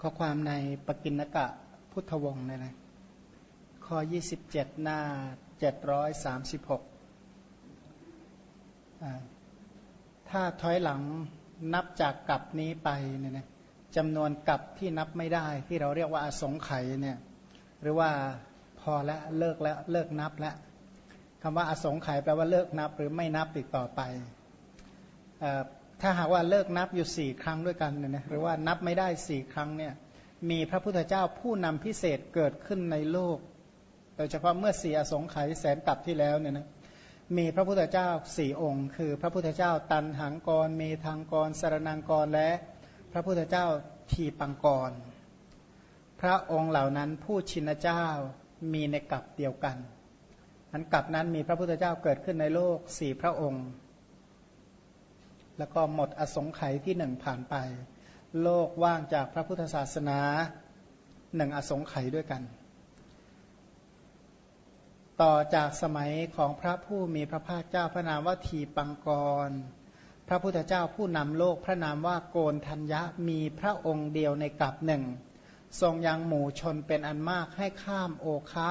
ข้อความในปกินกะพุทธวงศ์เนี่ยนะข้อ 27 หน้า 736 ถ้าถอยหลังนับจากกลับนี้ไปเนี่ยนะจำนวนกลับที่นับไม่ได้ที่เราเรียกว่าอสงไขยเนี่ยหรือว่าพอแล้วเลิกแล้วเลิกนับแล้วคำว่าอสงไขยแปลว่าเลิกนับหรือไม่นับติดต่อไป ถ้าหากว่าเลิกนับอยู่สี่ครั้งด้วยกันเนี่ยนะหรือว่านับไม่ได้สี่ครั้งเนี่ยมีพระพุทธเจ้าผู้นำพิเศษเกิดขึ้นในโลก โดยเฉพาะเมื่อสี่อสงไขยแสนกลับที่แล้วเนี่ยนะมีพระพุทธเจ้าสี่องค์ คือพระพุทธเจ้าตันหังกรเมธังกรสารนังกรและพระพุทธเจ้าทีปังกร พระองค์เหล่านั้นผู้ชินเจ้ามีในกลับเดียวกันอันกลับนั้นมีพระพุทธเจ้าเกิดขึ้นในโลกสี่พระองค์ แล้วก็หมดอสงไขยที่หนึ่งผ่านไป โลกว่างจากพระพุทธศาสนาหนึ่งอสงไขยด้วยกัน ต่อจากสมัยของพระผู้มีพระภาคเจ้าพระนามว่าทีปังกร พระพุทธเจ้าผู้นำโลกพระนามว่าโกนทัญญะมีพระองค์เดียวในกลับหนึ่ง ทรงยังหมู่ชนเป็นอันมากให้ข้ามโอคะ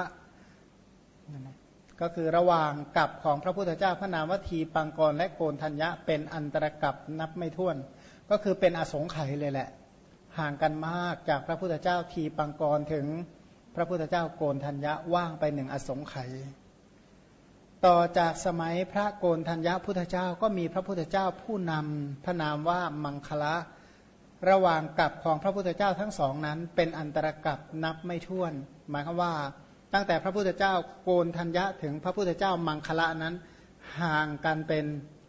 ก็คือระหว่างกับของพระพุทธเจ้าพระนามวัตีปังกรและโกนธัญญะเป็นอันตรกับนับไม่ถ้วน ก็คือเป็นอสงไขยเลยแหละ ห่างกันมากจากพระพุทธเจ้าทีปังกรถึงพระพุทธเจ้าโกนธัญญะว่างไปหนึ่งอสงไขยต่อจากสมัยพระโกนธัญญะพุทธเจ้าก็มีพระพุทธเจ้าผู้นำพระนามว่ามังคละ ระหว่างกับของพระพุทธเจ้าทั้งสองนั้น เป็นอันตรกับนับไม่ถ้วน หมายความว่า ตั้งแต่พระพุทธเจ้าโกนธัญญะถึงพระพุทธเจ้ามังคละนั้น ห่างกันเป็น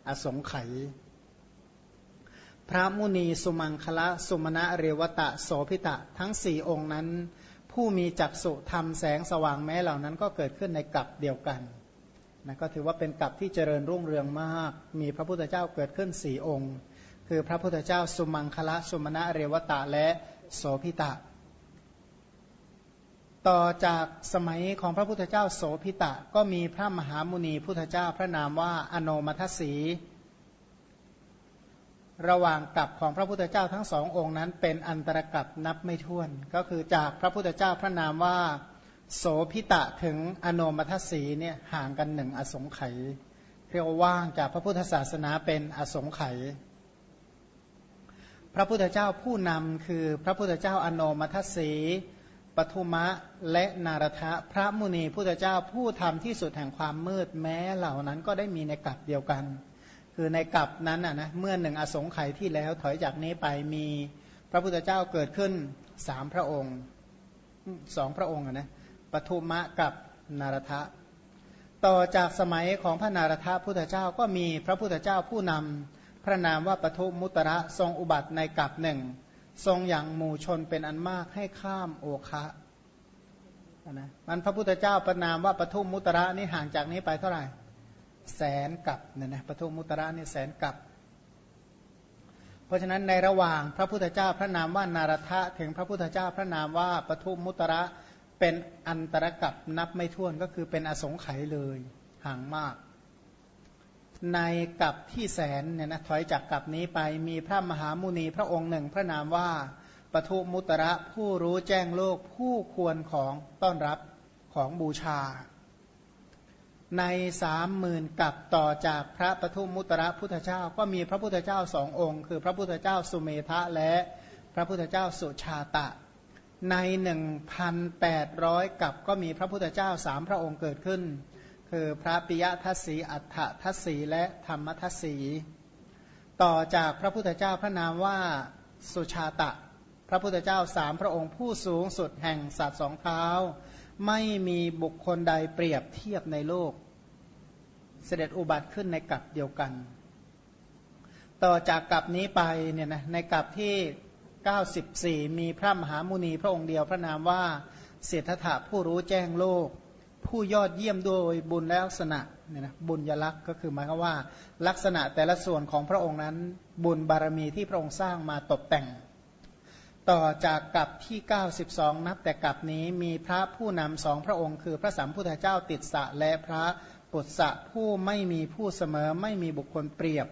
อสงไขยพระมุนีสุมังคละ สุมาณะเรวตะโสพิตะ ทั้งสี่องค์นั้น ผู้มีจักสุทำแสงสว่างแม้เหล่านั้นก็เกิดขึ้นในกลับเดียวกันนะก็ถือว่าเป็นกลับที่เจริญรุ่งเรืองมาก มีพระพุทธเจ้าเกิดขึ้นสี่องค์ คือพระพุทธเจ้าสุมังคละ สุมาณะเรวตะและโสพิตะ ต่อจากสมัยของพระพุทธเจ้าโสพิตะ ก็มีพระมหามุนีพุทธเจ้าพระนามว่าอโนมัทสี ระหว่างกับของพระพุทธเจ้าทั้งสององค์นั้นเป็นอันตรกับนับไม่ถ้วน ก็คือจากพระพุทธเจ้าพระนามว่า โสพิตะถึงอโนมัทสีเนี่ยห่างกันหนึ่งอสงไขยเรียกว่าว่างจากพระพุทธศาสนาเป็นอสงไขยพระพุทธเจ้าผู้นำคือพระพุทธเจ้าอโนมัทสี ปทุมะและนารทะพระมุนีพุทธเจ้าผู้ทำที่สุดแห่งความมืดแม้เหล่านั้นก็ได้มีในกลับเดียวกัน คือในกลับนั้นอะนะเมื่อหนึ่งอสงไขยที่แล้วถอยจากนี้ไปมีพระพุทธเจ้าเกิดขึ้นสามพระองค์สองพระองค์นะปทุมะกับนารทะ ต่อจากสมัยของพระนารทะพุทธเจ้าก็มีพระพุทธเจ้าผู้นำพระนามว่าปทุมุตระทรงอุบัติในกลับหนึ่ง ทรงอย่างหมู่ชนเป็นอันมากให้ข้ามโอคะนะมันพระพุทธเจ้าประนามว่าปทุมมุตระนี่ห่างจากนี้ไปเท่าไหร่ แสนกับเนี่ยนะปทุมมุตระนี่แสนกับ เพราะฉะนั้นในระหว่างพระพุทธเจ้าพระนามว่านารทะถึงพระพุทธเจ้าพระนามว่าปทุมมุตระเป็นอันตรกับนับไม่ถ้วนก็คือเป็นอสงไขยเลยห่างมาก ในกับที่แสนเนี่ยนะถอยจากกับนี้ไปมีพระมหามุนีพระองค์หนึ่ง พระนามว่าปทุมุตระผู้รู้แจ้งโลกผู้ควรของต้อนรับของบูชา ในสามหมื่นกับต่อจากพระปทุมุตระพุทธเจ้าก็มีพระพุทธเจ้าสององค์ คือพระพุทธเจ้าสุเมธะและพระพุทธเจ้าสุชาตะ ในหนึ่งพันแปดร้อยกับก็มีพระพุทธเจ้าสามพระองค์เกิดขึ้น คือพระปิยทัศสีอัฏฐทัศสีและธรรมทัศสี ต่อจากพระพุทธเจ้าพระนามว่าสุชาตะ พระพุทธเจ้าสามพระองค์ผู้สูงสุดแห่งสัตว์สองเท้า ไม่มีบุคคลใดเปรียบเทียบในโลก เสด็จอุบัติขึ้นในกับเดียวกัน ต่อจากกับนี้ไปเนี่ยนะในกับที่ 94 มีพระมหามุนีพระองค์เดียวพระนามว่าเศรษฐะผู้รู้แจ้งโลก ผู้ยอดเยี่ยมโดยบุญและลักษณะเนี่ยนะบุญยลักษณ์ก็คือหมายความว่า ลักษณะแต่ละส่วนของพระองค์นั้น บุญบารมีที่พระองค์สร้างมาตกแต่ง ต่อจากกับที่ 92 นับแต่กับนี้มีพระผู้นำสองพระองค์ คือพระสัมพุทธเจ้าติดสะและพระปุตสะผู้ไม่มีผู้เสมอไม่มีบุคคลเปรียบ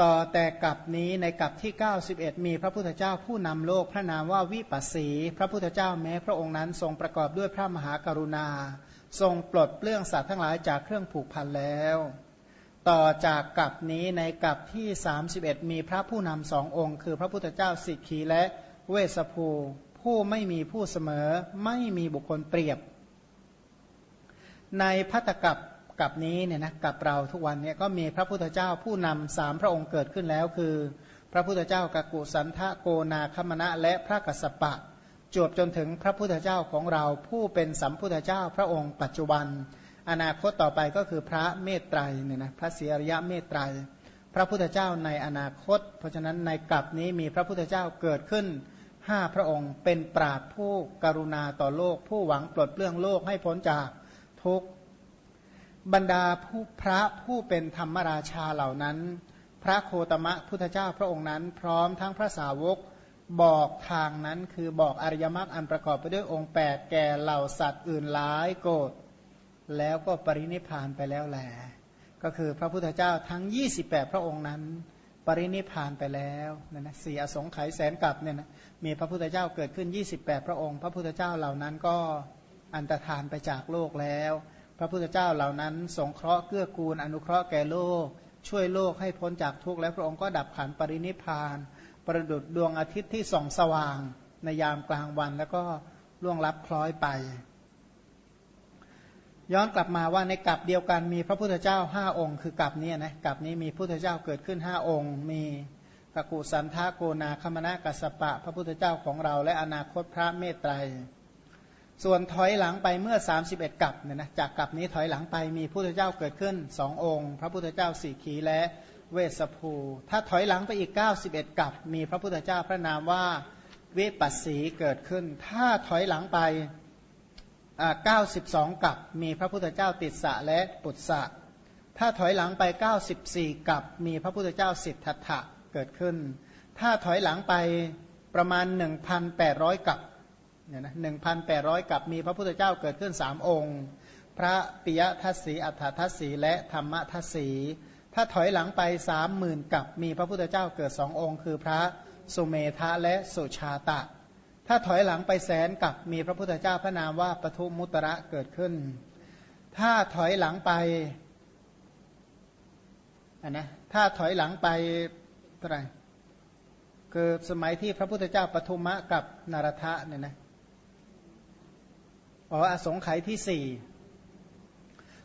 ต่อแต่กับนี้ในกับที่ 91 มีพระพุทธเจ้าผู้นำโลกพระนามว่าวิปัสสี พระพุทธเจ้าแม้พระองค์นั้นทรงประกอบด้วยพระมหากรุณา ทรงปลดเปลื้องสัตว์ทั้งหลายจากเครื่องผูกพันแล้ว ต่อจากกับนี้ในกับที่ 31 มีพระผู้นำสององค์ คือพระพุทธเจ้าสิกขีและเวสภูผู้ไม่มีผู้เสมอไม่มีบุคคลเปรียบ ในพัตกับ กับนี้เนี่ยนะกับเราทุกวันเนี่ยก็มีพระพุทธเจ้าผู้นำสามพระองค์เกิดขึ้นแล้ว คือ พระพุทธเจ้ากกุสันทะโกนาคมณะและพระกัสสปะ จวบจนถึงพระพุทธเจ้าของเราผู้เป็นสัมพุทธเจ้าพระองค์ปัจจุบัน อนาคตต่อไปก็คือพระเมตไตรเนี่ยนะพระเสียรยะเมตไตร พระพุทธเจ้าในอนาคต เพราะฉะนั้นในกลับนี้มีพระพุทธเจ้าเกิดขึ้นห้าพระองค์เป็นปราดผู้กรุณาต่อโลก ผู้หวังปลดเปลื้องโลกให้พ้นจากทุกข์ บรรดาผู้พระผู้เป็นธรรมราชาเหล่านั้น พระโคตมะพุทธเจ้าพระองค์นั้น พร้อมทั้งพระสาวกบอกทางนั้นคือบอกอริยมรรคอันประกอบไปด้วยองค์ 8 แก่เหล่าสัตว์อื่นหลายโกรธแล้วก็ปรินิพานไปแล้วแหละก็คือพระพุทธเจ้าทั้ง 28 พระองค์นั้น ปรินิพานไปแล้วนะนะสี่อสงไขยแสนกับเนี่ยนะมีพระพุทธเจ้าเกิดขึ้น 28 พระองค์ พระพุทธเจ้าเหล่านั้นก็อันตรธานไปจากโลกแล้ว ระพุทธเจ้าเหล่านั้น สงเคราะห์เกื้อกูล อนุเคราะห์แก่โลก ช่วยโลกให้พ้นจากทุกข์และพระองค์ก็ดับขันปรินิพาน ประดุดดวงอาทิตย์ที่ส่องสว่าง ในยามกลางวันแล้วก็ล่วงลับคล้อยไป ย้อนกลับมาว่าในกลับเดียวกันมีพระพุทธเจ้าห้าองค์ คือกลับนี้นะกลับนี้มีพระพุทธเจ้าเกิดขึ้นห้าองค์ มีกกุสันทาโกนาคมณะกัสปะ พระพุทธเจ้าของเรา และอนาคตพระเมตไตร ส่วนถอยหลังไปเมื่อ 31กับเนี่ยนะจากกับนี้ถอยหลังไปมีพระพุทธเจ้าเกิดขึ้นสององค์ พระพุทธเจ้าสี่ขีและเวสภู ถ้าถอยหลังไปอีก 91กับมีพระพุทธเจ้าพระนามว่าวิปัสสีเกิดขึ้น ถ้าถอยหลังไป 92กับมีพระพุทธเจ้าติสสะและปุตสะถ้าถอยหลังไป 94กับมีพระพุทธเจ้าสิทธัตถะเกิดขึ้น ถ้าถอยหลังไปประมาณ 1,800กับ เนี่ยนะหนึ่งพันแปดร้อยกับมีพระพุทธเจ้าเกิดขึ้นสามองค์ พระปิยทัศสีอัฏฐทัศสีและธรรมทัศสีถ้าถอยหลังไปสามหมื่นกับมีพระพุทธเจ้าเกิดสององค์ คือพระสุเมธะและสุชาตะ ถ้าถอยหลังไปแสนกับมีพระพุทธเจ้าพระนามว่าปทุมุตระเกิดขึ้น ถ้าถอยหลังไปอันนะถ้าถอยหลังไปเท่าไหร่คือสมัยที่พระพุทธเจ้าปทุมะกับนารทะเนี่ยนะ อ๋ออสงไขยที่สี่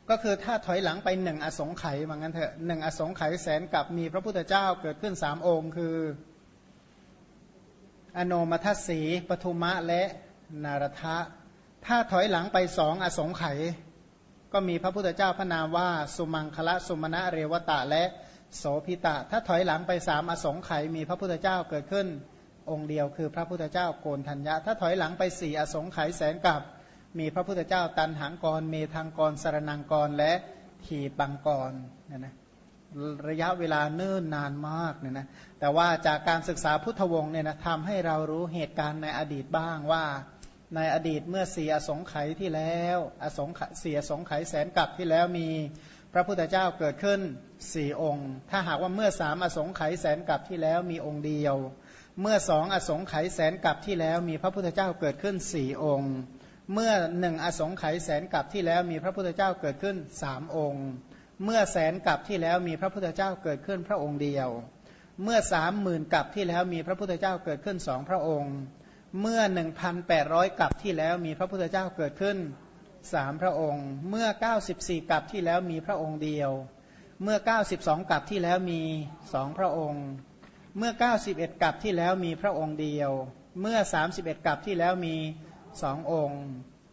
ก็คือถ้าถอยหลังไปหนึ่งอสงไขยว่างั้นเถอะหนึ่งอสงไขยแสนกับมีพระพุทธเจ้าเกิดขึ้นสามองค์ คือ อโนมัทสีปทุมะและนารทะ ถ้าถอยหลังไปสองอสงไขยก็มีพระพุทธเจ้าพระนามว่า สุมังคละสุมาณะเรวตะและโสพิตะ ถ้าถอยหลังไปสามอสงไขยมีพระพุทธเจ้าเกิดขึ้นองค์เดียวคือพระพุทธเจ้าโกนทัญญะ ถ้าถอยหลังไปสี่อสงไขยแสนกับ มีพระพุทธเจ้าตันหังกร เมธังกรสารนังกรและทีปังกรเนี่ยนะระยะเวลาเนิ่นนานมากเนี่ยนะแต่ว่าจากการศึกษาพุทธวงศ์เนี่ยนะทำให้เรารู้เหตุการณ์ในอดีตบ้างว่า ในอดีตเมื่อเสียสงไขที่แล้ว อสงเสียสงไขแสนกับที่แล้วมีพระพุทธเจ้าเกิดขึ้นสี่องค์ ถ้าหากว่าเมื่อสามอสงไขแสนกับที่แล้วมีองค์เดียว เมื่อสองอสงไขแสนกับที่แล้วมีพระพุทธเจ้าเกิดขึ้นสี่องค์ เมื่อหนึ่งอสงไขยแสนกับที่แล้วมีพระพุทธเจ้าเกิดขึ้นสามองค์ เมื่อแสนกับที่แล้วมีพระพุทธเจ้าเกิดขึ้นพระองค์เดียว เมื่อสามหมื่นกับที่แล้วมีพระพุทธเจ้าเกิดขึ้นสองพระองค์ เมื่อหนึ่งพันแปดร้อยกับที่แล้วมีพระพุทธเจ้าเกิดขึ้นสามพระองค์ เมื่อเก้าสิบสี่กับที่แล้วมีพระองค์เดียว เมื่อเก้าสิบสองกับที่แล้วมีสองพระองค์ เมื่อเก้าสิบเอ็ดกับที่แล้วมีพระองค์เดียว เมื่อสามสิบเอ็ดกับที่แล้วมี สององค์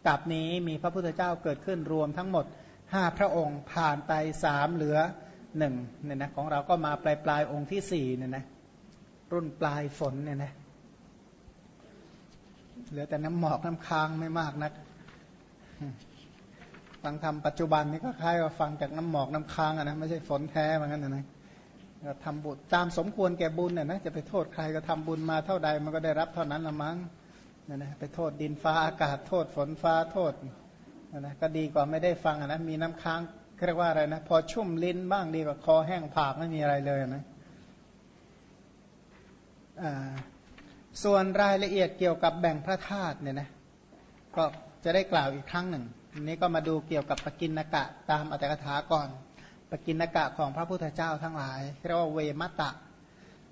กับนี้มีพระพุทธเจ้าเกิดขึ้นรวมทั้งหมดห้าพระองค์ผ่านไปสามเหลือหนึ่งเนี่ยนะของเราก็มาปลายปลายองค์ที่สี่เนี่ยนะรุ่นปลายฝนเนี่ยนะเหลือแต่น้ำหมอกน้ำค้างไม่มากนักฟังธรรมปัจจุบันนี้ก็คล้ายกับฟังจากน้ำหมอกน้ำค้างอะนะไม่ใช่ฝนแท้เหมือนกันนะนะทำบุญตามสมควรแก่บุญเนี่ยนะจะไปโทษใครก็ทำบุญมาเท่าใดมันก็ได้รับเท่านั้นละมั้ง นะนะไปโทษดินฟ้าอากาศโทษฝนฟ้าโทษนะนะก็ดีกว่าไม่ได้ฟังนะมีน้ำค้างเรียกว่าอะไรนะพอชุ่มลิ้นบ้างดีกว่าคอแห้งผากไม่มีอะไรเลยนะส่วนรายละเอียดเกี่ยวกับแบ่งพระธาตุเนี่ยนะก็จะได้กล่าวอีกครั้งหนึ่งอันนี้ก็มาดูเกี่ยวกับปกินกะตามอัตถกถาก่อน ปกินนกะของพระพุทธเจ้าทั้งหลายเรียกว่าเวมัตตะ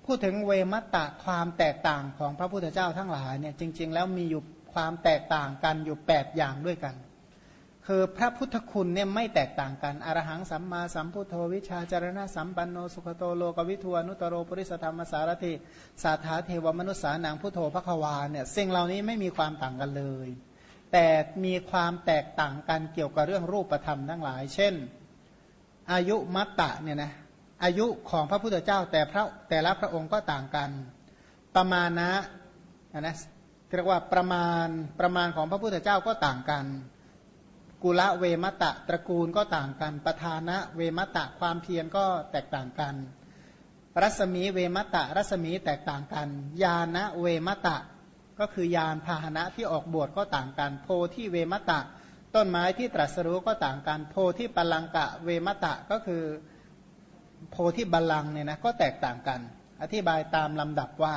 พูดถึงเวมัตตะความแตกต่างของพระพุทธเจ้าทั้งหลายเนี่ยจริง ๆ แล้วมีอยู่ความแตกต่างกันอยู่8อย่างด้วยกัน คือพระพุทธคุณเนี่ยไม่แตกต่างกันอรหังสัมมาสัมพุทโธวิชาจารณะสัมปันโนสุขโตโลกวิทวนุตโรปริสธรรมสารถิสาธาเทวมนุษสานางพุทโธพระควาเนี่ยสิ่งเหล่านี้ไม่มีความต่างกันเลย แต่มีความแตกต่างกันเกี่ยวกับเรื่องรูปธรรมทั้งหลาย เช่น อายุมัตตะเนี่ยนะ อายุของพระพุทธเจ้าแต่พระแต่ละพระองค์ก็ต่างกัน ประมาณนะนะเรียกว่าประมาณประมาณของพระพุทธเจ้าก็ต่างกัน กุละเวมัตะตระกูลก็ต่างกัน ประธานะเวมัตะความเพียรก็แตกต่างกัน รัศมีเวมัตะ รัศมีแตกต่างกันยานะเวมัตะ ก็คือยานพาหนะที่ออกบวชก็ต่างกัน โพที่เวมตะ ต้นไม้ที่ตรัสรู้ก็ต่างกัน โพที่ปลังกะเวมตะก็คือ โพที่บาลังเนี่ยนะก็แตกต่างกัน อธิบายตามลำดับว่า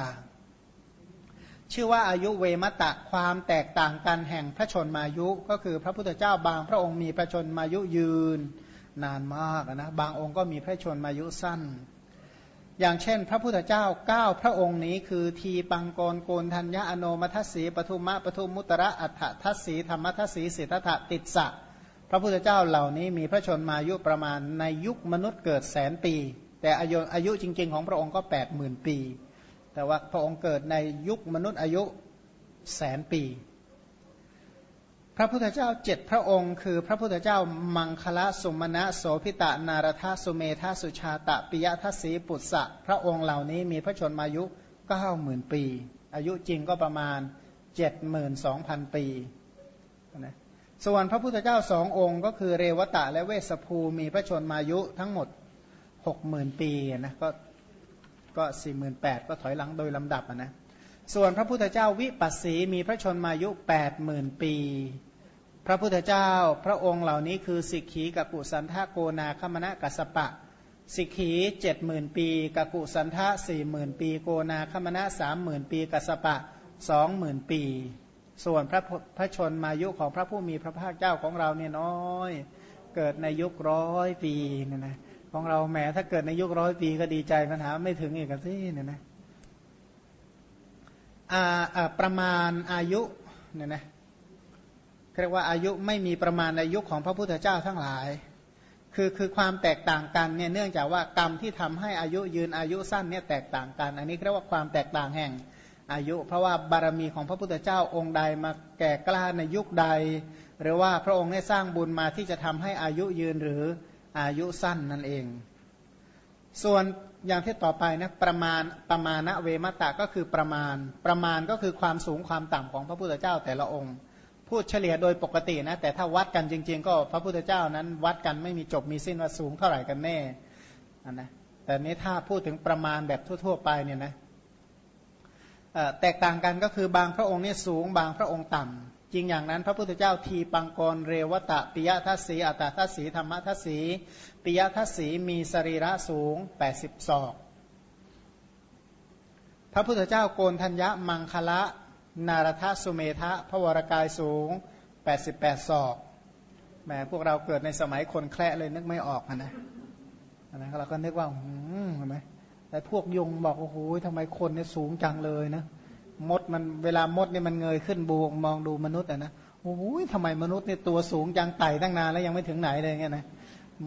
ชื่อว่าอายุเวมตะความแตกต่างกันแห่งพระชนมายุ ก็คือพระพุทธเจ้าบางพระองค์มีพระชนมายุยืนนานมากนะบางองค์ก็มีพระชนมายุสั้น อย่างเช่น พระพุทธเจ้าเก้าพระองค์นี้คือทีปังกรโกนธัญญาอโนมัทสีปทุมะปทุมมุตระอัฏฐทัศสีธรรมทัศสีสิทธัตติดสะ พระพุทธเจ้าเหล่านี้มีพระชนมายุประมาณในยุคมนุษย์เกิดแสนปี แต่อายุอายุจริง ๆ ของพระองค์ก็แปดหมื่นปี แต่ว่าพระองค์เกิดในยุคมนุษย์อายุแสนปี พระพุทธเจ้าเจ็ดพระองค์คือพระพุทธเจ้ามังคละสุมาณะโสพิตะนารทาสุเมธาสุชาตะปิยทัศีปุตสะพระองค์เหล่านี้มีพระชนมายุเก้าหมื่นปี อายุจริงก็ประมาณเจ็ดหมื่นสองพันปีนะ ส่วนพระพุทธเจ้าสององค์ก็คือเรวตะและเวสภูมีพระชนมายุทั้งหมดหกหมื่นปีนะก็ก็สี่หมื่นแปดก็ถอยหลังโดยลำดับนะส่วนพระพุทธเจ้าวิปัสสีมีพระชนมายุแปดหมื่นปี พระพุทธเจ้าพระองค์เหล่านี้คือสิกขีกักุสันทะโกนาคมณะกัสปะ สิกขีเจ็ดหมื่นปีกักุสันทะสี่หมื่นปี โกนาคมณะสามหมื่นปีกัสปะสองหมื่นปี ส่วนพระพระชนมายุของพระผู้มีพระภาคเจ้าของเราเนี่ยน้อย เกิดในยุคร้อยปีเนี่ยนะของเราแหมถ้าเกิดในยุคร้อยปีก็ดีใจปัญหาไม่ถึงอีกสิเนี่ยนะประมาณอายุเนี่ยนะเรียกว่าอายุไม่มีประมาณอายุของพระพุทธเจ้าทั้งหลาย คือคือความแตกต่างกันเนี่ยเนื่องจากว่ากรรมที่ทำให้อายุยืนอายุสั้นเนี่ยแตกต่างกัน อันนี้เรียกว่าความแตกต่างแห่ง อายุ เพราะว่าบารมีของพระพุทธเจ้าองค์ใดมาแก่กล้าในยุคใด หรือว่าพระองค์ได้สร้างบุญมาที่จะทำให้อายุยืนหรืออายุสั้นนั่นเอง ส่วนอย่างที่ต่อไปนะประมาณประมาณเวมตะก็คือประมาณ ประมาณก็คือความสูงความต่ำของพระพุทธเจ้าแต่ละองค์ พูดเฉลี่ยโดยปกตินะแต่ถ้าวัดกันจริง ๆ ก็พระพุทธเจ้านั้นวัดกันไม่มีจบมีสิ้นว่าสูงเท่าไหร่กันแน่นะแต่นี้ถ้าพูดถึงประมาณแบบทั่ว ๆ ไปเนี่ยนะ แตกต่างกันก็คือบางพระองค์นี่สูงบางพระองค์ต่ำจริงอย่างนั้น พระพุทธเจ้าทีปังกรเรวตะปิยทัศสีอัตทัศสีธรรมทัศสีปิยทัศสีมีสรีระสูง80ศอกพระพุทธเจ้าโกนทัญญะมังคละนารทสุเมทะพระวรกายสูง 88ศอกแหมพวกเราเกิดในสมัยคนแคระเลยนึกไม่ออกนะนะเราก็นึกว่าหืมเห็นไหม แต่พวกยุงบอกโอ้โหทำไมคนเนี่ยสูงจังเลยนะมดมันเวลามดเนี่ยมันเงยขึ้นบูมองดูมนุษย์อะนะโอ้โหทำไมมนุษย์เนี่ยตัวสูงจังไต่ตั้งนานแล้วยังไม่ถึงไหนเลยเงี้ยนะ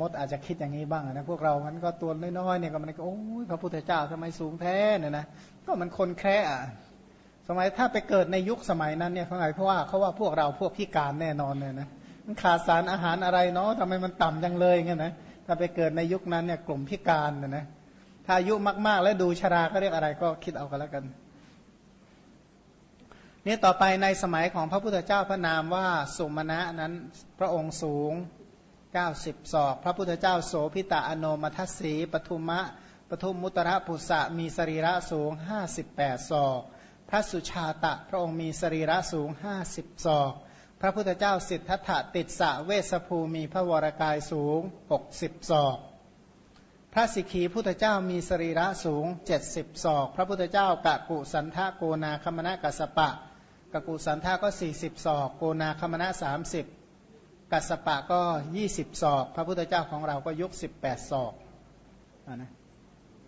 มดอาจจะคิดอย่างนี้บ้างนะพวกเรามันก็ตัวน้อยๆเนี่ยก็มันก็โอ้ยพระพุทธเจ้าทำไมสูงแท้เนี่ยนะก็มันคนแคร์อะสมัยถ้าไปเกิดในยุคสมัยนั้นเนี่ยเขาไงเพราะว่าเขาว่าพวกเราพวกพิการแน่นอนเลยนะมันขาดสารอาหารอะไรเนาะทำไมมันต่ำจังเลยเงี้ยนะถ้าไปเกิดในยุคนั้นเนี่ยกลุ่มพิการเนี่ยนะ ถ้าอายุมาก ๆ แล้วดูชราก็เรียกอะไรก็คิดเอากันแล้วกันนี่ต่อไปในสมัยของพระพุทธเจ้าพระนามว่าสุมาณะนั้นพระองค์สูง 90 ศอก พระพุทธเจ้าโสพิตาอโนมัทสีปทุมะปทุมมุตระปุษะมีสรีระสูง 58 ศอก พระสุชาตะพระองค์มีสรีระสูงห้าสิบศอก พระพุทธเจ้าสิทธัตถะติดสะเวสภูมีพระวรากายสูงหกสิบศอก พระสิกขีพุทธเจ้ามีสรีระสูง 70ศอก พระพุทธเจ้ากะกุสันทะโกนาคมณะกัสปะกะกุสันทะก็ 40ศอก โกนาคมณะ30 กัสปะก็ 20ศอก พระพุทธเจ้าของเราก็ยก 18ศอกนะ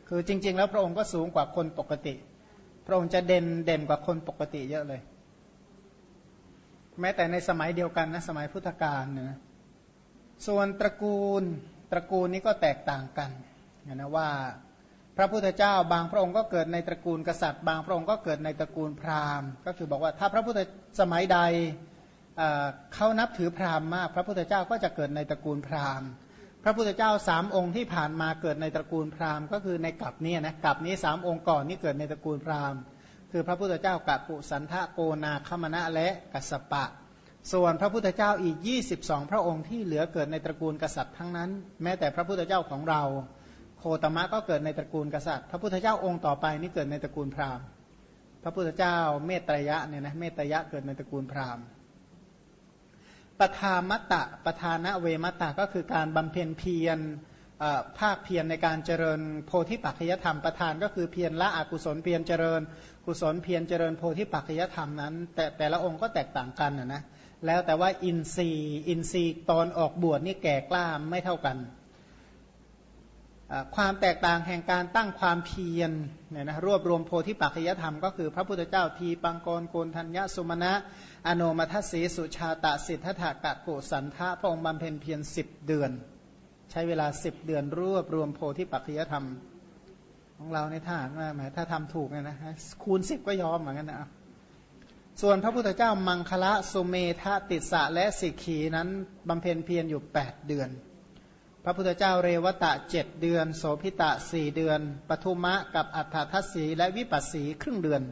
คือจริง ๆ แล้วพระองค์ก็สูงกว่าคนปกติ พระองค์จะเด่นเด่นกว่าคนปกติเยอะเลย แม้แต่ในสมัยเดียวกันนะสมัยพุทธกาลเนี่ยนะส่วนตระกูลตระกูลนี้ก็แตกต่างกัน นะว่าพระพุทธเจ้าบางพระองค์ก็เกิดในตระกูลกษัตริย์ บางพระองค์ก็เกิดในตระกูลพราหมณ์ ก็คือบอกว่าถ้าพระพุทธสมัยใดเขานับถือพราหมณ์มาก พระพุทธเจ้าก็จะเกิดในตระกูลพราหมณ์ พระพุทธเจ้าสามองค์ที่ผ่านมาเกิดในตระกูลพราหมณ์ก็คือในกลับนี้นะกลับนี้สามองค์ก่อนนี่เกิดในตระกูลพราหมณ์ คือพระพุทธเจ้ากัปุสันทะโกนาคมณะและกัสปะ ส่วนพระพุทธเจ้าอีก 22 พระองค์ที่เหลือเกิดในตระกูลกษัตริย์ทั้งนั้น แม้แต่พระพุทธเจ้าของเรา โคตมะก็เกิดในตระกูลกษัตริย์ พระพุทธเจ้าองค์ต่อไปนี่เกิดในตระกูลพราหมณ์ พระพุทธเจ้าเมตรยะเนี่ยนะเมตยะเกิดในตระกูลพราหมณ์ปทามัตตะปทานะเวมัตตะก็คือการบำเพ็ญเพียรภาคเพียรในการเจริญโพธิปัจจยธรรมประธานก็คือเพียรละอกุศลเพียรเจริญ กุศลเพียรเจริญโพธิปัจจยธรรมนั้น แต่แต่ละองค์ก็แตกต่างกันนะนะแล้วแต่ว่าอินทรีย์อินทรีย์ตอนออกบวชนี่แก่กล้าไม่เท่ากัน ความแตกต่างแห่งการตั้งความเพียรเนี่ยนะรวบรวมโพธิปัจจยธรรมก็คือพระพุทธเจ้าทีปังกรโกนทัญญสุมาณะอโนมัทสีสุชาตะสิทธัตถกะโกสันทะพระองค์บำเพ็ญเพียรสิบเดือน ใช้เวลาสิบเดือนรวบรวมโพธิปัจจยธรรม ของเราในท่าว่าหมถ้าทำถูกเนี่ยนะคูณสิบก็ยอมเหมือนกันนะส่วนพระพุทธเจ้ามังคละสุเมธติสะและสิกขีนั้นบำเพ็ญเพียรอยู่แปดเดือน พระพุทธเจ้าเรวตะเจ็ดเดือน โสพิตะสี่เดือนปทุมะกับอัฏฐทัศสีและวิปัสสีครึ่งเดือน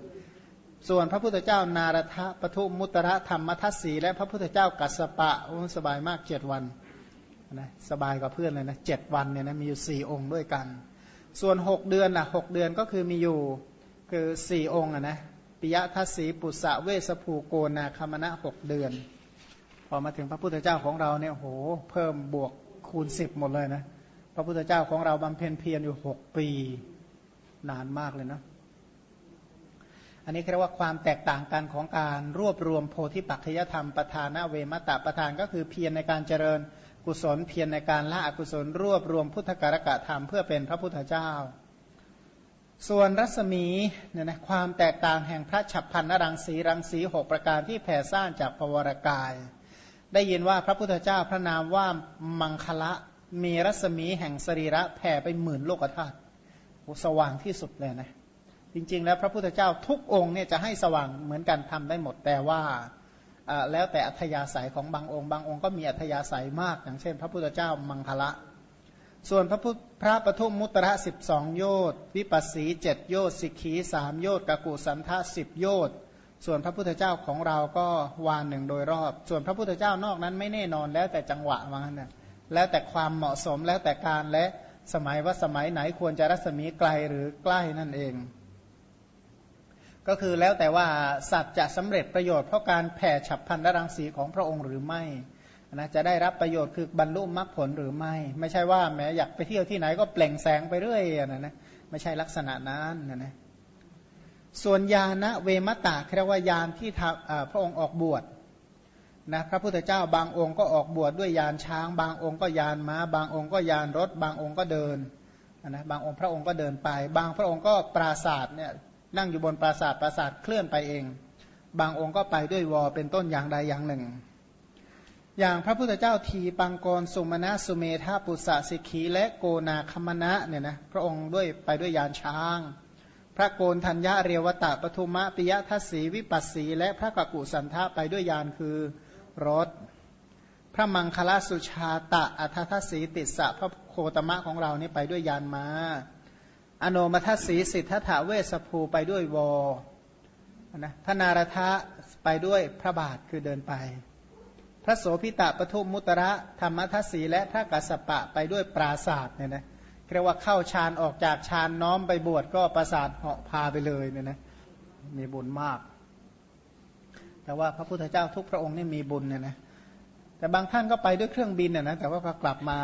ส่วนพระพุทธเจ้านารทะปทุมุตระธรรมทัศสีและพระพุทธเจ้ากัสปะโอ้สบายมากเจ็ดวันนะสบายกว่าเพื่อนเลยนะเจ็ดวันเนี่ยนะมีอยู่สี่องค์ด้วยกัน ส่วนหกเดือนล่ะหกเดือนก็คือมีอยู่คือสี่องค์นะปิยทัศสีปุษะเวสภูโกนาคมณะหกเดือน พอมาถึงพระพุทธเจ้าของเราเนี่ยโหเพิ่มบวก คูณสิบหมดเลยนะ พระพุทธเจ้าของเราบำเพ็ญเพียรอยู่หกปีนานมากเลยนะ อันนี้เรียกว่าความแตกต่างกันของการรวบรวมโพธิปัจจยธรรมประธานเวมตะประธานก็คือเพียรในการเจริญกุศลเพียรในการละอกุศล รวบรวมพุทธการกะธรรมเพื่อเป็นพระพุทธเจ้า ส่วนรัศมีเนี่ยนะความแตกต่างแห่งพระฉับพันนรังสีรังสีหกประการที่แผ่ซ่านจากปวรกาย ได้ยินว่าพระพุทธเจ้าพระนามว่ามังคละมีรัศมีแห่งสรีระแผ่ไปหมื่นโลกธาตุสว่างที่สุดเลยนะ จริง ๆ แล้วพระพุทธเจ้าทุกองค์เนี่ยจะให้สว่างเหมือนกันทำได้หมดแต่ว่าแล้วแต่อัธยาศัยของบางองค์ บางองค์ก็มีอัธยาศัยมาก อย่างเช่น พระพุทธเจ้ามังคละ ส่วนพระพุทธพระปทุมมุตระสิบสองโยชน์วิปัสสีเจ็ดโยชน์สิกขีสามโยชน์กกุสันทะสิบโยชน์ ส่วนพระพุทธเจ้าของเราก็วานหนึ่งโดยรอบ ส่วนพระพุทธเจ้านอกนั้นไม่แน่นอนแล้วแต่จังหวะว่างั้นนะแล้วแต่ความเหมาะสมแล้วแต่การและสมัยว่าสมัยไหนควรจะรัศมีไกลหรือใกล้นั่นเอง ก็คือแล้วแต่ว่าสัตว์จะสำเร็จประโยชน์เพราะการแผ่ฉับพันธรังสีของพระองค์หรือไม่นะจะได้รับประโยชน์คือบรรลุมรรคผลหรือไม่ ไม่ใช่ว่าแม้อยากไปเที่ยวที่ไหนก็เปล่งแสงไปเรื่อยนะนะไม่ใช่ลักษณะนั้นนะนะ ส่วนยาณเวมตะเรียกว่ายานที่พระองค์ออกบวชนะพระพุทธเจ้าบางองค์ก็ออกบวชดด้วยยานช้าง บางองค์ก็ยานม้า บางองค์ก็ยานรถ บางองค์ก็เดินนะบางองค์พระองค์ก็เดินไป บางพระองค์ก็ปราศาสตร์เนี่ยนั่งอยู่บนปราศาสตร์ปราศาสตร์เคลื่อนไปเอง บางองค์ก็ไปด้วยวอเป็นต้นอย่างใดอย่างหนึ่ง อย่างพระพุทธเจ้าทีปังกรสุมาณะสุเมธาปุษะสิกีและโกนาคมณะเนี่ยนะพระองค์ด้วยไปด้วยยานช้าง พระโกนธัญญาเรวตะปทุมะปิยทัศสีวิปัสสีและพระกกุสันทะไปด้วยยานคือรถ พระมังคลาสุชาตะอัททัศสีติสะพระโคตมะของเรานี่ไปด้วยยานมา้า อโนมัทสีสิทธะเวสภูไปด้วยวอนะพระนารทะไปด้วยพระบาทคือเดินไป พระโสพิตะปทุมมุตระธรรมทัศสีและพระกัสสปะไปด้วยปราศาสตร์เนี่ยนะ เรียกว่าเข้าฌานออกจากฌานน้อมไปบวชก็ประสาทเหาะพาไปเลยเนี่ยนะมีบุญมาก แต่ว่าพระพุทธเจ้าทุกพระองค์นี่มีบุญเนี่ยนะแต่บางท่านก็ไปด้วยเครื่องบินน่ยนะแต่ว่าก็กลับมา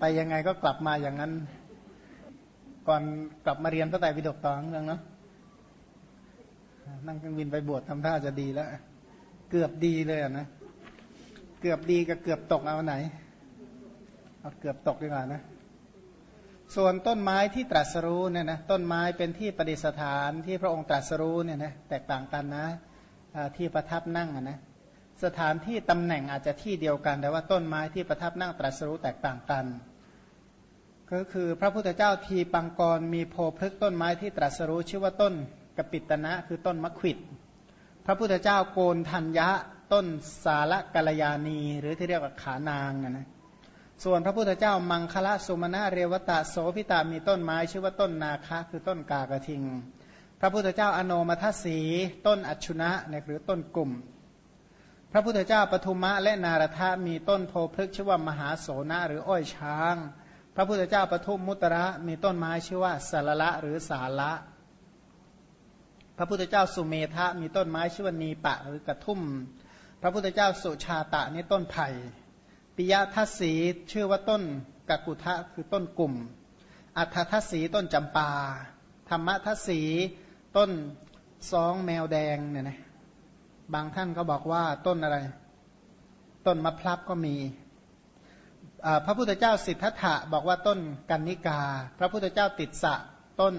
ไปยังไงก็กลับมาอย่างนั้น ก่อนกลับมาเรียนพระไตรปิฎกต่อเรื่องเนาะนั่งเครื่องบินไปบวชทำท่าจะดีแล้ว เกือบดีเลยนะเกือบดีกับเกือบตกเอาไหนเอาเกือบตกดีกว่านะ ส่วนต้นไม้ที่ตรัสรู้เนี่ยนะต้นไม้เป็นที่ประดิษฐานที่พระองค์ตรัสรู้เนี่ยนะแตกต่างกันนะที่ประทับนั่งนะสถานที่ตำแหน่งอาจจะที่เดียวกัน แต่ว่าต้นไม้ที่ประทับนั่งตรัสรู้แตกต่างกัน ก็คือพระพุทธเจ้าทีปังกรมีโพพฤกต้นไม้ที่ตรัสรู้ชื่อว่าต้นกปิตนะคือต้นมะขวิดพระพุทธเจ้าโกนทัญญะต้นสาระกัลยาณี หรือที่เรียกว่าขานางนะนะ ส่วนพระพุทธเจ้ามังคละสุมาณะเรวตะโสพิตามีต้นไม้ชื่อว่าต้นนาคะคือต้นกากระทิง พระพุทธเจ้าอโนมัทสีต้นอัชุนะเนี่ยหรือต้นกลุ่ม พระพุทธเจ้าปทุมะและนารทะมีต้นโพพฤกชื่อว่ามหาโสนะหรืออ้อยช้าง พระพุทธเจ้าปทุมมุตระมีต้นไม้ชื่อว่าสารละหรือสาละพระพุทธเจ้าสุเมธะมีต้นไม้ชื่อว่านีปะหรือกระทุ่ม พระพุทธเจ้าสุชาตะนี่ต้นไผ่ ปิยทัศสีชื่อว่าต้นกกุทะคือต้นกลุ่ม อัฏฐทัศสีต้นจำปา ธรรมทัศสีต้นสองแมวแดงเนี่ยนะบางท่านก็บอกว่าต้นอะไร ต้นมะพร้าวก็มีพระพุทธเจ้าสิทธัตถะบอกว่าต้นกันนิกา พระพุทธเจ้าติดสะต้น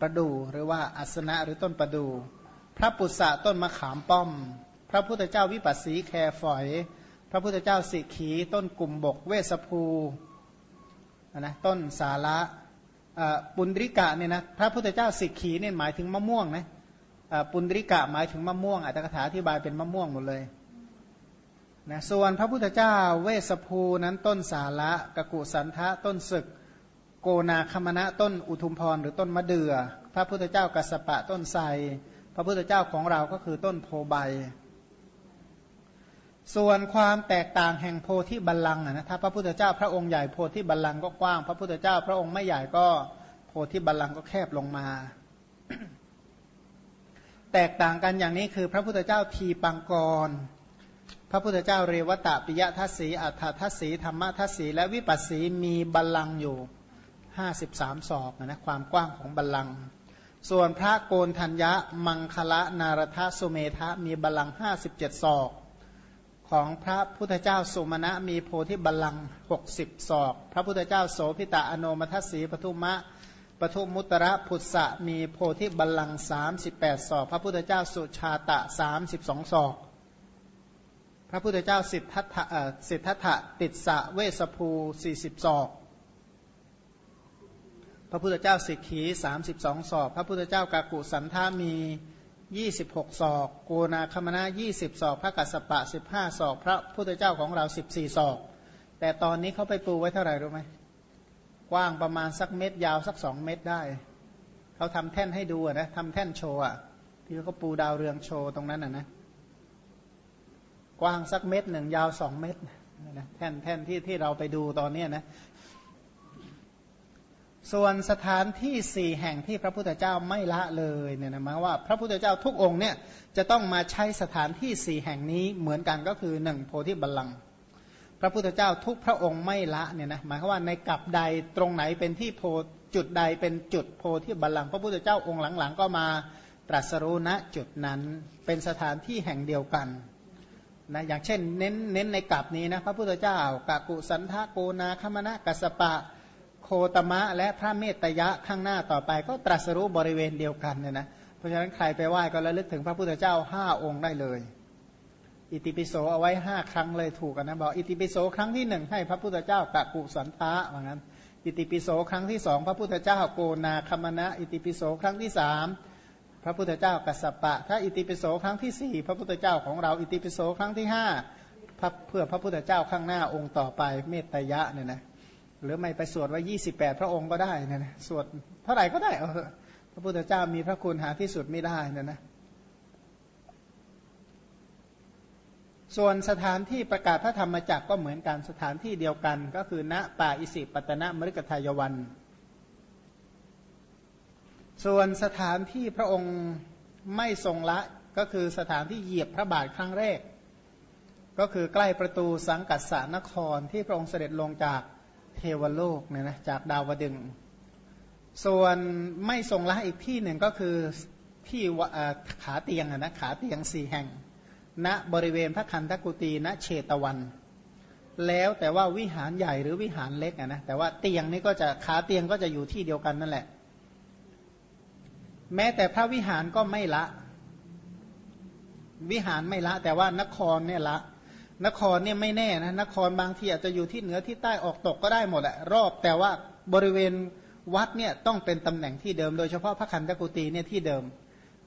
ประดูหรือว่าอัสนะหรือต้นประดู พระปุษะต้นมะขามป้อม พระพุทธเจ้าวิปัสสีแครฝอย พระพุทธเจ้าสิขีต้นกลุ่มบกเวสภูนะต้นสาระปุณริกะเนี่ยนะพระพุทธเจ้าสิขีเนี่ยหมายถึงมะม่วงนะปุณริกะหมายถึงมะม่วงอัตถกถาอธิบายเป็นมะม่วงหมดเลยนะส่วนพระพุทธเจ้าเวสภูนั้นต้นสาระกะกุสันทะต้นศึก โกนาคมณะต้นอุทุมพรหรือต้นมะเดือ่อพระพุทธเจ้ากัสปะต้นไทรพระพุทธเจ้าของเราก็คือต้นโพใบ ส่วนความแตกต่างแห่งโพธิบัลลังก์นะถ้าพระพุทธเจ้าพระองค์ใหญ่โพธิบัลลังก์ก็กว้าง พระพุทธเจ้า พระองค์ไม่ใหญ่ก็โพธิบัลลังก์ก็แคบลงมา แตกต่างกันอย่างนี้คือ พระพุทธเจ้าทีปังกร พระพุทธเจ้าเรวตะปิยทัศสีอัฏฐทัศสีธรรมทัศสีและวิปัสสีมีบัลลังก์อยู่ห้าสิบสามศอกนะความกว้างของบัลลังก์ส่วนพระโกนทัญญะมังคละนารทสุเมธะมีบัลลังก์ห้าสิบเจ็ดศอก ของพระพุทธเจ้าสุมาณะมีโพธิบัลลังก์หกสิบศอก พระพุทธเจ้าโสพิตะอโนมัทสีปทุมะปทุมุตระพุทธะมีโพธิบัลลังก์สามสิบแปดศอก พระพุทธเจ้าสุชาตะสามสิบสองศอก พระพุทธเจ้าสิทธัตถะสิทธัตถะติดสะเวสภูสี่สิบศอก พระพุทธเจ้าสิกขีสามสิบสองศอก พระพุทธเจ้ากากุสันธามี ยี่สิบหกศอกโกนาคมนายี่สิบศอก พระกัสสปะสิบห้าศอก พระพุทธเจ้าของเราสิบสี่ศอก แต่ตอนนี้เขาไปปูไว้เท่าไหร่รู้ไหมกว้างประมาณสักเม็ดยาวสักสองเม็ดได้ เขาทำแท่นให้ดูนะทำแท่นโชว์อะที่เขาปูดาวเรืองโชว์ตรงนั้นอะนะกว้างสักเม็ดหนึ่งยาวสองเม็ดนะแท่นแท่นที่ที่เราไปดูตอนนี้นะ ส่วนสถานที่สี่แห่งที่พระพุทธเจ้าไม่ละเลยเนี่ยนะหมายว่าพระพุทธเจ้าทุกองค์เนี่ยจะต้องมาใช้สถานที่สี่แห่งนี้เหมือนกันก็คือหนึ่งโพธิบัลลังก์พระพุทธเจ้าทุกพระองค์ไม่ละเนี่ยนะหมายว่าในกับใดตรงไหนเป็นที่โพจุดใดเป็นจุดโพธิบัลลังก์พระพุทธเจ้าองค์หลังๆ ก็มาตรัสรู้ณจุดนั้นเป็นสถานที่แห่งเดียวกันนะอย่างเช่นเน้นเน้นในกับนี้นะพระพุทธเจ้ากากุสันทะโกนาคมณะกัสปะ ตมะและพระเมตยะข้างหน้าต่อไป ก็ตรัสรู้บริเวณเดียวกันเนี่ยนะเพราะฉะนั้นใครไปไหว้ก็ระลึกถึงพระพุทธเจ้าห้าองค์ได้เลย อิติปิโสเอาไว้ห้าครั้งเลยถูกกันนะบอกอิติปิโสครั้งที่หนึ่งให้พระพุทธเจ้ากะกุสันทะว่างั้น อิติปิโสครั้งที่สองพระพุทธเจ้าโกนาคมณะอิติปิโสครั้งที่สามพระพุทธเจ้ากัสสปะ ถ้าอิติปิโสครั้งที่สี่พระพุทธเจ้าของเราอิติปิโสครั้งที่ห้าเพื่อพระพุทธเจ้าข้างหน้าองค์ต่อไปเมตยะเนี่ยนะ หรือไม่ไปสวดไว้ยี่สิบแปดพระองค์ก็ได้นะนะสวดเท่าไหร่ก็ได้เออพระพุทธเจ้ามีพระคุณหาที่สุดไม่ได้นะนะส่วนสถานที่ประกาศพระธรรมจักรก็เหมือนกันสถานที่เดียวกัน ก็คือณป่าอิสิปตนะมฤกทายวัน ส่วนสถานที่พระองค์ไม่ทรงละก็คือสถานที่เหยียบพระบาทครั้งแรก ก็คือใกล้ประตูสังกัสสานครที่พระองค์เสด็จลงจาก เทวโลกเนี่ยนะจากดาวดึง ส่วนไม่ทรงละอีกที่หนึ่งก็คือที่ขาเตียงนะขาเตียงสี่แห่งณบริเวณพระคันธกุตีณเชตวัน แล้วแต่ว่าวิหารใหญ่หรือวิหารเล็กนะแต่ว่าเตียงนี่ก็จะขาเตียงก็จะอยู่ที่เดียวกันนั่นแหละ แม้แต่พระวิหารก็ไม่ละ วิหารไม่ละ แต่ว่านครเนี่ยละ นครเนี่ยไม่แน่นะนครบางทีอาจจะอยู่ที่เหนือที่ใต้ออกตกก็ได้หมดอะรอบแต่ว่าบริเวณวัดเนี่ยต้องเป็นตำแหน่งที่เดิมโดยเฉพาะพระคันธกุตีเนี่ยที่เดิม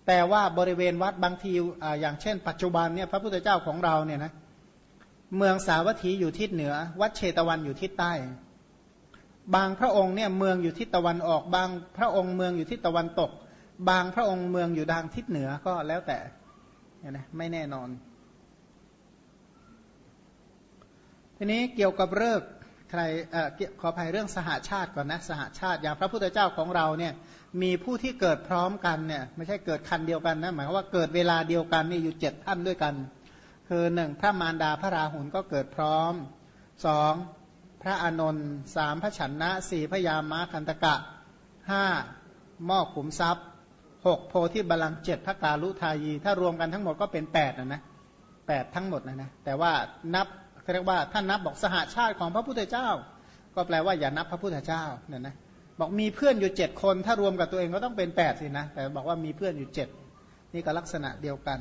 แต่ว่าบริเวณวัดบางทีออย่างเช่น ปัจจุบันเนี่ยพระพุทธเจ้าของเราเนี่ยนะเมืองสาวัตถีอยู่ทิศเหนือ วัดเชตวันอยู่ทิศใต้ บางพระองค์เนี่ยเมืองอยู่ทิศตะวันออกบางพระองค์เมืองอยู่ทิศตะวันตก บางพระองค์เมืองอยู่ทางทิศเหนือก็แล้วแต่นะไม่แน่นอน ทีนี้เกี่ยวกับเลิกใครเอ่อขออภัยเรื่องสหาชาติก่อนนะสหาชาติอย่างพระพุทธเจ้าของเราเนี่ยมีผู้ที่เกิดพร้อมกันเนี่ยไม่ใช่เกิดคันเดียวกันนะหมายว่าเกิดเวลาเดียวกันนี่อยู่เจ็ดท่านด้วยกัน คือหนึ่งพระมารดาพระราหุลก็เกิดพร้อมสองพระอานนท์สามพระฉันนะสี่พระยามาคันตกะห้าม้อขุมทรัพย์หกโพธิบาลังเจ็ดพระกาลุทายี ถ้ารวมกันทั้งหมดก็เป็นแปดนะนะแปดทั้งหมดนะนะแต่ว่านับ เรียกว่าท่านนับบอกสหาชาติของพระพุทธเจ้า ก็แปลว่าอย่านับพระพุทธเจ้าเนี่ยนะบอกมีเพื่อนอยู่เจ็ดคน ถ้ารวมกับตัวเองก็ต้องเป็นแปดสินะแต่บอกว่ามีเพื่อนอยู่เจ็ดนี่ก็ลักษณะเดียวกัน